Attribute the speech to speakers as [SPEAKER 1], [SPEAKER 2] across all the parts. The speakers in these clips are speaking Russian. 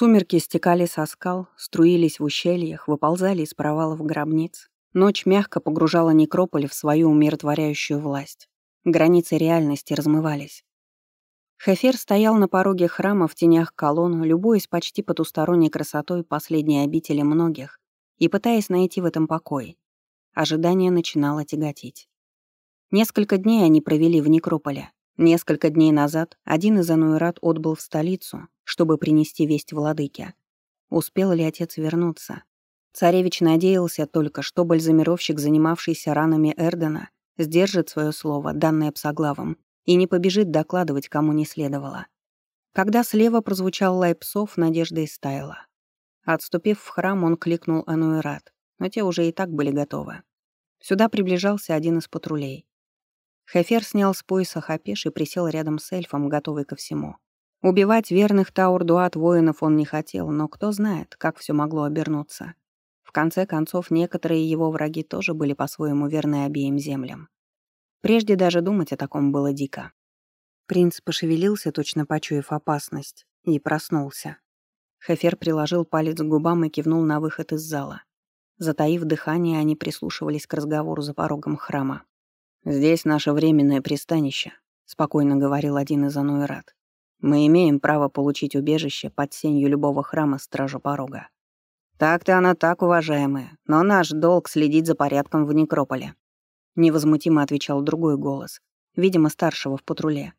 [SPEAKER 1] Сумерки стекали со скал, струились в ущельях, выползали из провалов гробниц. Ночь мягко погружала некрополь в свою умиротворяющую власть. Границы реальности размывались. Хефер стоял на пороге храма в тенях колонн, любуясь почти потусторонней красотой последней обители многих и пытаясь найти в этом покой. Ожидание начинало тяготить. Несколько дней они провели в некрополе. Несколько дней назад один из ануэрат отбыл в столицу, чтобы принести весть владыке. Успел ли отец вернуться? Царевич надеялся только, что бальзамировщик, занимавшийся ранами Эрдена, сдержит свое слово, данное псоглавом, и не побежит докладывать, кому не следовало. Когда слева прозвучал лай псов, надежда истаяла. Отступив в храм, он кликнул Ануэрат, но те уже и так были готовы. Сюда приближался один из патрулей. Хефер снял с пояса хапеш и присел рядом с эльфом, готовый ко всему. Убивать верных Таурдуат воинов он не хотел, но кто знает, как все могло обернуться. В конце концов, некоторые его враги тоже были по-своему верны обеим землям. Прежде даже думать о таком было дико. Принц пошевелился, точно почуяв опасность, и проснулся. Хефер приложил палец к губам и кивнул на выход из зала. Затаив дыхание, они прислушивались к разговору за порогом храма. «Здесь наше временное пристанище», — спокойно говорил один из ануэрат. «Мы имеем право получить убежище под сенью любого храма Стража Порога». «Так-то она так, уважаемая, но наш долг следить за порядком в некрополе», — невозмутимо отвечал другой голос, видимо, старшего в патруле.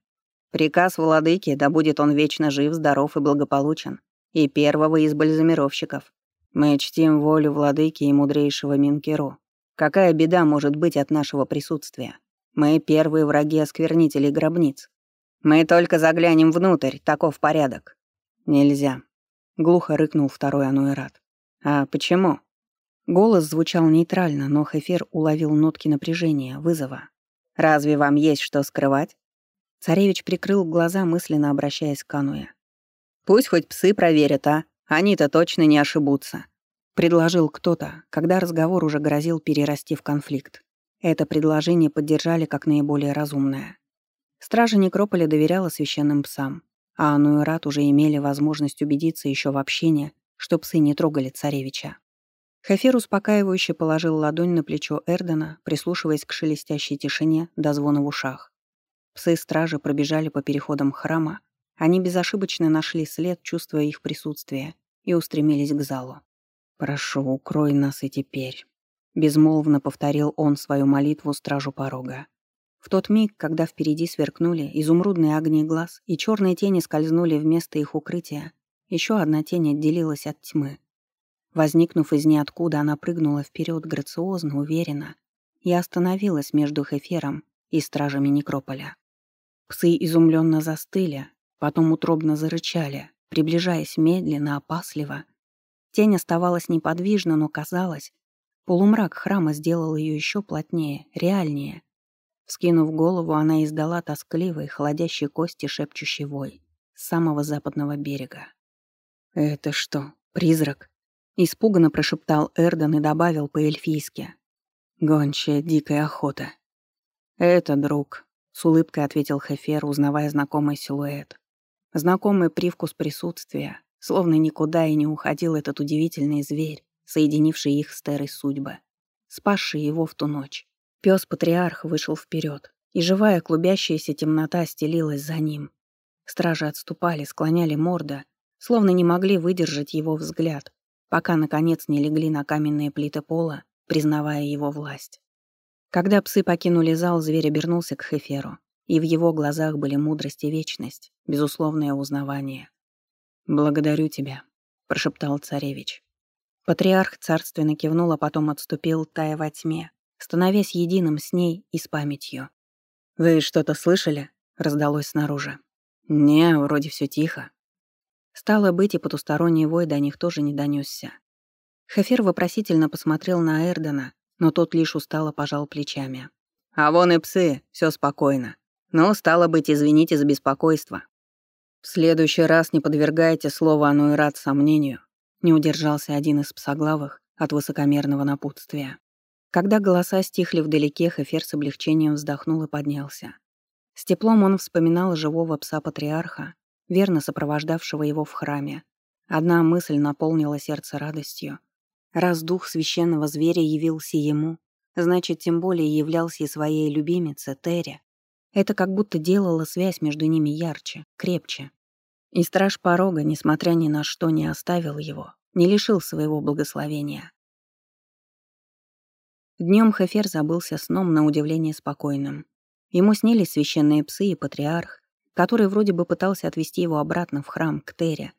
[SPEAKER 1] «Приказ владыки, да будет он вечно жив, здоров и благополучен, и первого из бальзамировщиков. Мы чтим волю владыки и мудрейшего Минкеру, Какая беда может быть от нашего присутствия? Мы первые враги осквернителей гробниц. Мы только заглянем внутрь, таков порядок. Нельзя. Глухо рыкнул второй ануэрат. А почему? Голос звучал нейтрально, но Хефер уловил нотки напряжения, вызова. «Разве вам есть что скрывать?» Царевич прикрыл глаза, мысленно обращаясь к Ануе. «Пусть хоть псы проверят, а? Они-то точно не ошибутся. Предложил кто-то, когда разговор уже грозил перерасти в конфликт. Это предложение поддержали как наиболее разумное. Стража Некрополя доверяла священным псам, а Ануэрат уже имели возможность убедиться еще в общении, что псы не трогали царевича. Хефер успокаивающе положил ладонь на плечо Эрдена, прислушиваясь к шелестящей тишине до звона в ушах. Псы-стражи пробежали по переходам храма, они безошибочно нашли след, чувствуя их присутствие, и устремились к залу. «Прошу, укрой нас и теперь», — безмолвно повторил он свою молитву стражу порога. В тот миг, когда впереди сверкнули изумрудные огни глаз и черные тени скользнули вместо их укрытия, еще одна тень отделилась от тьмы. Возникнув из ниоткуда, она прыгнула вперед грациозно, уверенно и остановилась между Хефером и стражами Некрополя. Псы изумленно застыли, потом утробно зарычали, приближаясь медленно, опасливо Тень оставалась неподвижна, но казалось, полумрак храма сделал ее еще плотнее, реальнее. Скинув голову, она издала тоскливый, холодящий кости шепчущий вой с самого западного берега. «Это что, призрак?» — испуганно прошептал Эрден и добавил по-эльфийски. «Гончая дикая охота». «Это друг», — с улыбкой ответил Хефер, узнавая знакомый силуэт. Знакомый привкус присутствия, Словно никуда и не уходил этот удивительный зверь, соединивший их с Терой судьбы, спасший его в ту ночь. Пес-патриарх вышел вперед, и живая клубящаяся темнота стелилась за ним. Стражи отступали, склоняли морда, словно не могли выдержать его взгляд, пока, наконец, не легли на каменные плиты пола, признавая его власть. Когда псы покинули зал, зверь обернулся к Хеферу, и в его глазах были мудрость и вечность, безусловное узнавание. «Благодарю тебя», — прошептал царевич. Патриарх царственно кивнул, а потом отступил, тая во тьме, становясь единым с ней и с памятью. «Вы что-то слышали?» — раздалось снаружи. «Не, вроде все тихо». Стало быть, и потусторонний вой до них тоже не донесся. Хефер вопросительно посмотрел на Эрдена, но тот лишь устало пожал плечами. «А вон и псы, все спокойно. Но, стало быть, извините за беспокойство. «В следующий раз не подвергайте слово Ануэрат сомнению», не удержался один из псоглавых от высокомерного напутствия. Когда голоса стихли вдалеке, Хефер с облегчением вздохнул и поднялся. С теплом он вспоминал живого пса-патриарха, верно сопровождавшего его в храме, Одна мысль наполнила сердце радостью. Раз дух священного зверя явился ему, значит, тем более являлся и своей любимице Терри. Это как будто делало связь между ними ярче, крепче. И страж порога, несмотря ни на что, не оставил его, не лишил своего благословения. Днем Хефер забылся сном на удивление спокойным. Ему снились священные псы и патриарх, который вроде бы пытался отвести его обратно в храм, к Тере.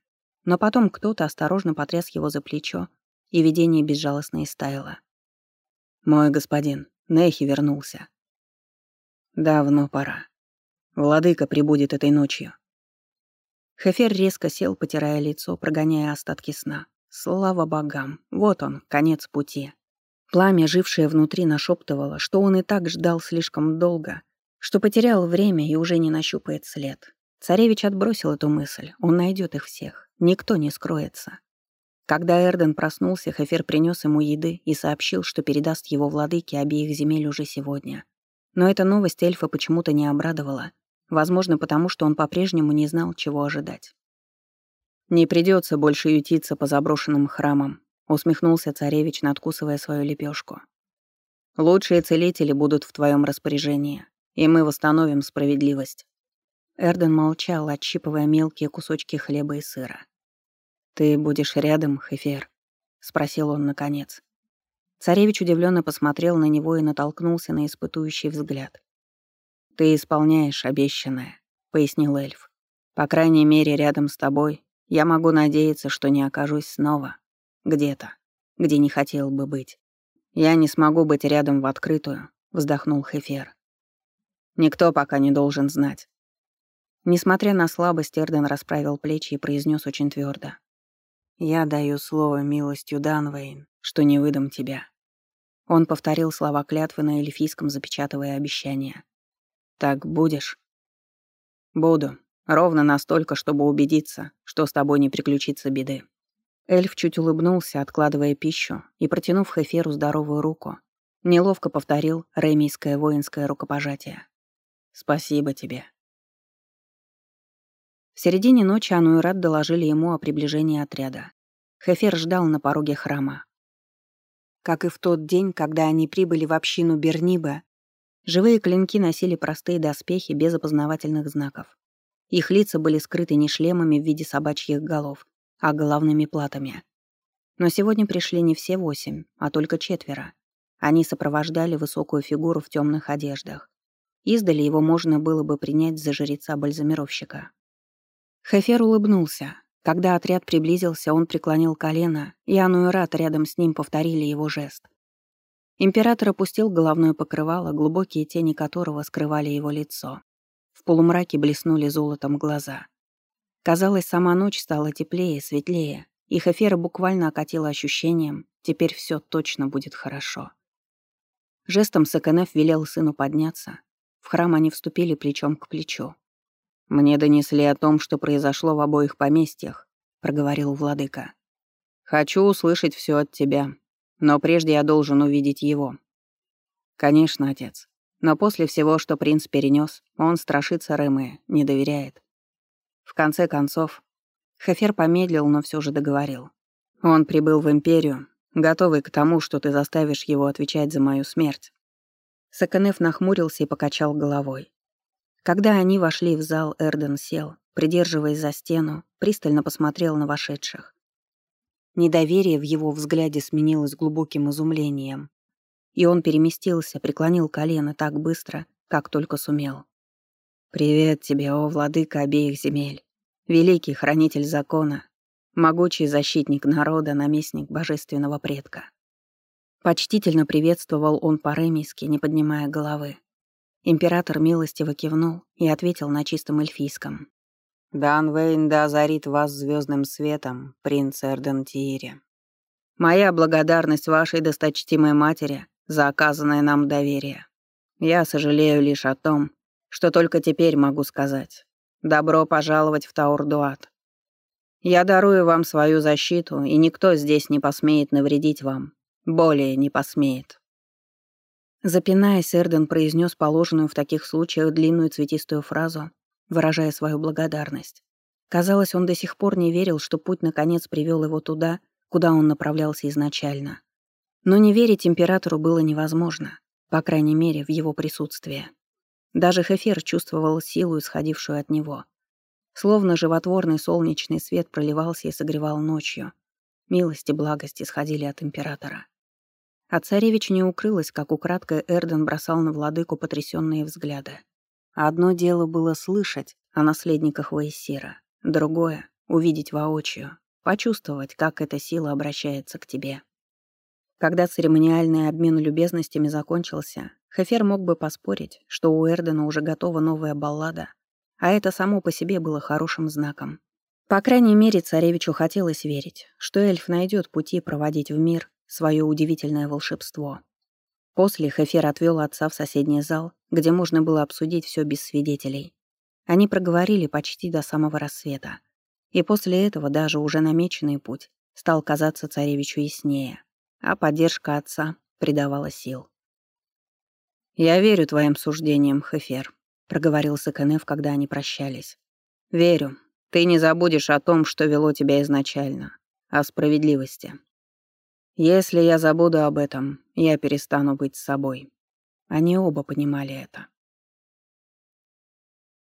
[SPEAKER 1] Но потом кто-то осторожно потряс его за плечо, и видение безжалостно истаяло. «Мой господин, Нехи вернулся». «Давно пора. Владыка прибудет этой ночью». Хефер резко сел, потирая лицо, прогоняя остатки сна. Слава богам, вот он, конец пути. Пламя, жившее внутри, нашептывало, что он и так ждал слишком долго, что потерял время и уже не нащупает след. Царевич отбросил эту мысль, он найдет их всех, никто не скроется. Когда Эрден проснулся, Хефер принес ему еды и сообщил, что передаст его владыке обеих земель уже сегодня. Но эта новость эльфа почему-то не обрадовала, возможно, потому что он по-прежнему не знал, чего ожидать. «Не придется больше ютиться по заброшенным храмам», усмехнулся царевич, надкусывая свою лепешку. Лучшие целители будут в твоем распоряжении, и мы восстановим справедливость. Эрден молчал, отщипывая мелкие кусочки хлеба и сыра. «Ты будешь рядом, Хефер?» — спросил он наконец. Царевич удивленно посмотрел на него и натолкнулся на испытующий взгляд. «Ты исполняешь обещанное», — пояснил эльф. «По крайней мере, рядом с тобой я могу надеяться, что не окажусь снова где-то, где не хотел бы быть. Я не смогу быть рядом в открытую, вздохнул Хефер. Никто пока не должен знать. Несмотря на слабость, Эрден расправил плечи и произнес очень твердо: «Я даю слово милостью Данвейн, что не выдам тебя». Он повторил слова клятвы на эльфийском, запечатывая обещание. «Так будешь?» «Буду. Ровно настолько, чтобы убедиться, что с тобой не приключится беды». Эльф чуть улыбнулся, откладывая пищу, и, протянув Хеферу здоровую руку, неловко повторил ремийское воинское рукопожатие. «Спасибо тебе». В середине ночи Ануэрат доложили ему о приближении отряда. Хефер ждал на пороге храма. Как и в тот день, когда они прибыли в общину Берниба, живые клинки носили простые доспехи без опознавательных знаков. Их лица были скрыты не шлемами в виде собачьих голов, а головными платами. Но сегодня пришли не все восемь, а только четверо. Они сопровождали высокую фигуру в темных одеждах. Издали его можно было бы принять за жреца-бальзамировщика. Хефер улыбнулся. Когда отряд приблизился, он преклонил колено, и Ануэрат рядом с ним повторили его жест. Император опустил головное покрывало, глубокие тени которого скрывали его лицо. В полумраке блеснули золотом глаза. Казалось, сама ночь стала теплее, светлее, и Хефера буквально окатила ощущением «теперь все точно будет хорошо». Жестом Саканеф велел сыну подняться. В храм они вступили плечом к плечу. «Мне донесли о том, что произошло в обоих поместьях», — проговорил владыка. «Хочу услышать все от тебя, но прежде я должен увидеть его». «Конечно, отец. Но после всего, что принц перенес, он страшится Рэмы, не доверяет. В конце концов, Хефер помедлил, но все же договорил. Он прибыл в Империю, готовый к тому, что ты заставишь его отвечать за мою смерть. Саканеф нахмурился и покачал головой. Когда они вошли в зал, Эрден сел, придерживаясь за стену, пристально посмотрел на вошедших. Недоверие в его взгляде сменилось глубоким изумлением. И он переместился, преклонил колено так быстро, как только сумел. «Привет тебе, о владыка обеих земель, великий хранитель закона, могучий защитник народа, наместник божественного предка». Почтительно приветствовал он по-ремейски, не поднимая головы. Император милостиво кивнул и ответил на чистом эльфийском. «Дан Вейн да озарит вас звездным светом, принц Эрден Тиири. Моя благодарность вашей досточтимой матери за оказанное нам доверие. Я сожалею лишь о том, что только теперь могу сказать. Добро пожаловать в Таурдуат. Я дарую вам свою защиту, и никто здесь не посмеет навредить вам. Более не посмеет. Запинаясь, Эрден произнес положенную в таких случаях длинную цветистую фразу, выражая свою благодарность. Казалось, он до сих пор не верил, что путь наконец привел его туда, куда он направлялся изначально. Но не верить императору было невозможно, по крайней мере, в его присутствии. Даже Хефер чувствовал силу, исходившую от него. Словно животворный солнечный свет проливался и согревал ночью. Милость и благость исходили от императора. А царевич не укрылась, как украдкой Эрден бросал на владыку потрясенные взгляды. Одно дело было слышать о наследниках Ваесира, другое — увидеть воочию, почувствовать, как эта сила обращается к тебе. Когда церемониальный обмен любезностями закончился, Хефер мог бы поспорить, что у Эрдена уже готова новая баллада, а это само по себе было хорошим знаком. По крайней мере, царевичу хотелось верить, что эльф найдет пути проводить в мир свое удивительное волшебство. После Хефер отвел отца в соседний зал, где можно было обсудить все без свидетелей. Они проговорили почти до самого рассвета. И после этого даже уже намеченный путь стал казаться царевичу яснее а поддержка отца придавала сил. «Я верю твоим суждениям, Хефер», — проговорил Саканев, когда они прощались. «Верю. Ты не забудешь о том, что вело тебя изначально, о справедливости. Если я забуду об этом, я перестану быть собой». Они оба понимали это.